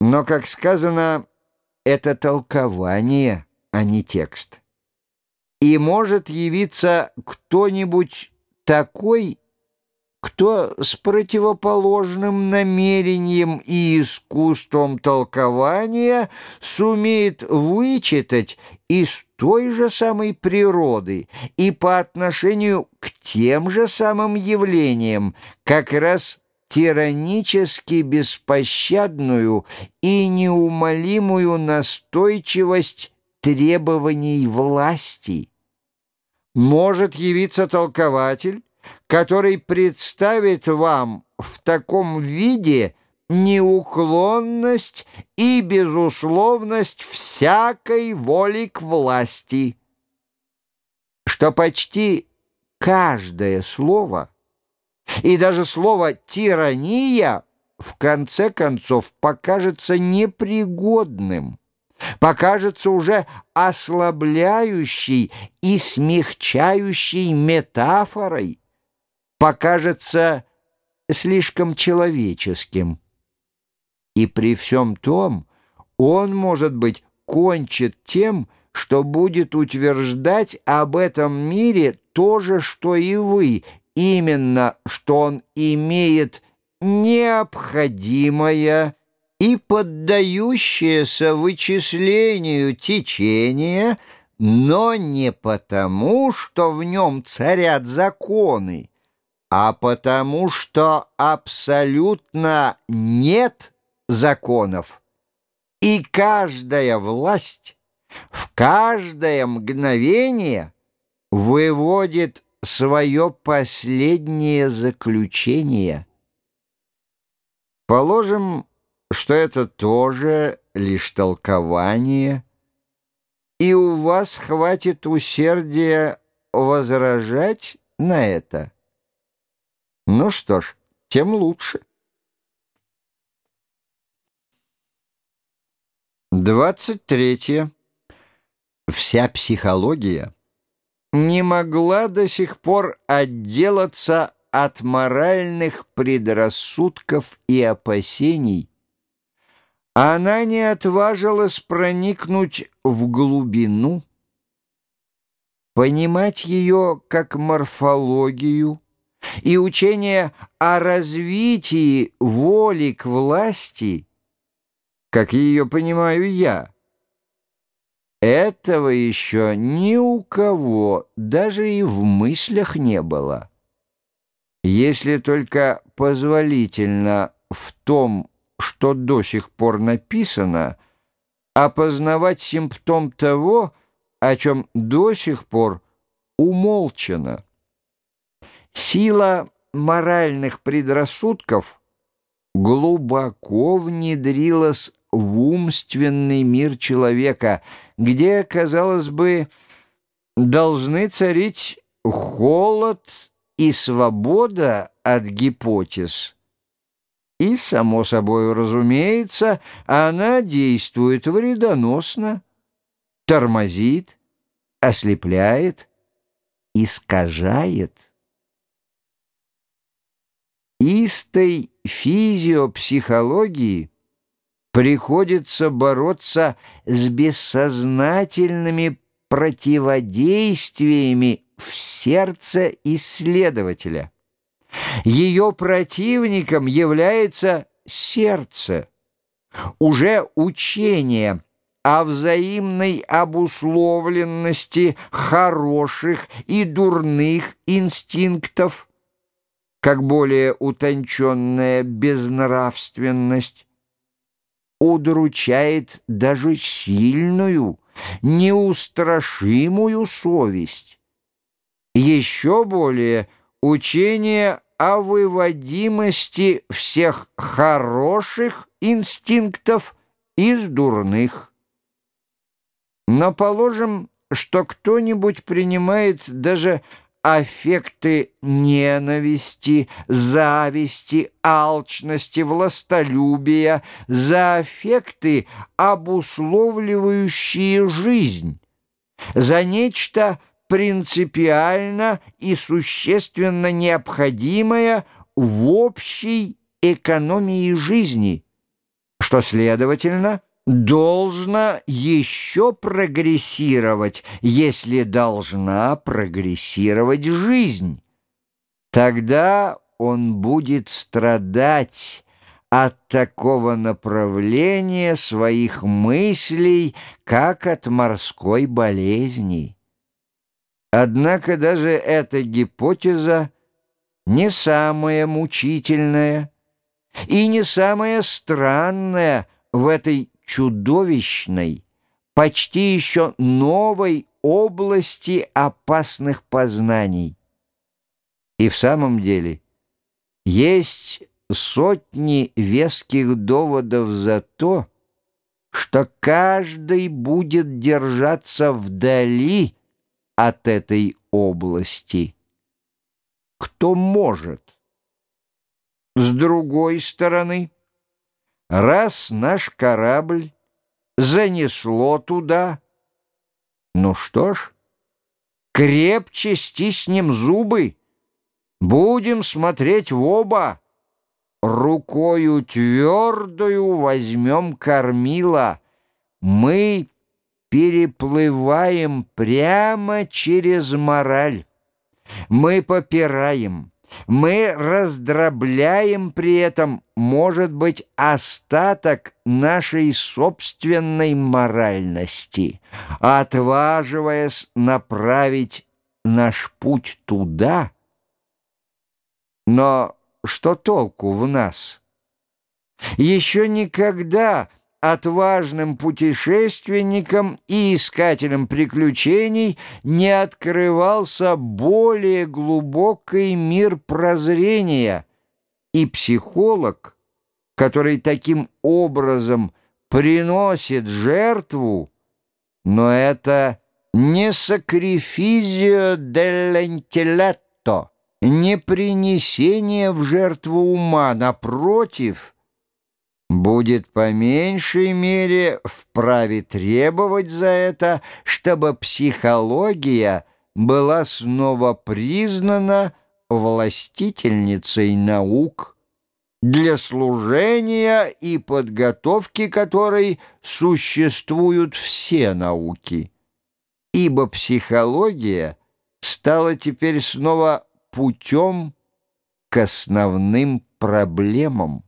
Но, как сказано, это толкование, а не текст. И может явиться кто-нибудь такой, кто с противоположным намерением и искусством толкования сумеет вычитать из той же самой природы и по отношению к тем же самым явлениям как раз тиранически беспощадную и неумолимую настойчивость требований власти. Может явиться толкователь, который представит вам в таком виде неуклонность и безусловность всякой воли к власти, что почти каждое слово — и даже слово «тирания» в конце концов покажется непригодным, покажется уже ослабляющей и смягчающей метафорой, покажется слишком человеческим. И при всем том он, может быть, кончит тем, что будет утверждать об этом мире то же, что и вы, именно, что он имеет необходимое и поддающееся вычислению течение, но не потому, что в нем царят законы, а потому, что абсолютно нет законов, и каждая власть в каждое мгновение выводит свое последнее заключение. Положим, что это тоже лишь толкование, и у вас хватит усердия возражать на это. Ну что ж, тем лучше. Двадцать третье. Вся психология не могла до сих пор отделаться от моральных предрассудков и опасений. Она не отважилась проникнуть в глубину, понимать ее как морфологию и учение о развитии воли к власти, как ее понимаю я — этого еще ни у кого даже и в мыслях не было. Если только позволительно в том, что до сих пор написано, опознавать симптом того, о чем до сих пор умолчано. Сила моральных предрассудков глубоко внедрилась в умственный мир человека, где, казалось бы, должны царить холод и свобода от гипотез. И, само собой разумеется, она действует вредоносно, тормозит, ослепляет, искажает. Истой физиопсихологии – приходится бороться с бессознательными противодействиями в сердце исследователя. Ее противником является сердце. Уже учение о взаимной обусловленности хороших и дурных инстинктов, как более утонченная безнравственность, удручает даже сильную, неустрашимую совесть. Еще более учение о выводимости всех хороших инстинктов из дурных. Но положим, что кто-нибудь принимает даже аффекты ненависти, зависти, алчности, властолюбия, за аффекты, обусловливающие жизнь, за нечто принципиально и существенно необходимое в общей экономии жизни – что, следовательно, должна еще прогрессировать, если должна прогрессировать жизнь. Тогда он будет страдать от такого направления своих мыслей, как от морской болезни. Однако даже эта гипотеза не самая мучительная и не самая странная в этой чудовищной, почти еще новой области опасных познаний. И в самом деле есть сотни веских доводов за то, что каждый будет держаться вдали от этой области. Кто может? С другой стороны, раз наш корабль занесло туда, ну что ж, крепче стиснем зубы, будем смотреть в оба, рукою твердую возьмем кормила. Мы переплываем прямо через мораль. Мы попираем, мы раздробляем при этом, может быть, остаток нашей собственной моральности, отваживаясь направить наш путь туда. Но что толку в нас? Еще никогда отважным путешественникам и искателям приключений не открывался более глубокий мир прозрения, и психолог, который таким образом приносит жертву, но это не сакрифизио делл'интеллетто, не принесение в жертву ума, напротив — будет по меньшей мере вправе требовать за это, чтобы психология была снова признана властительницей наук, для служения и подготовки которой существуют все науки. Ибо психология стала теперь снова путем к основным проблемам.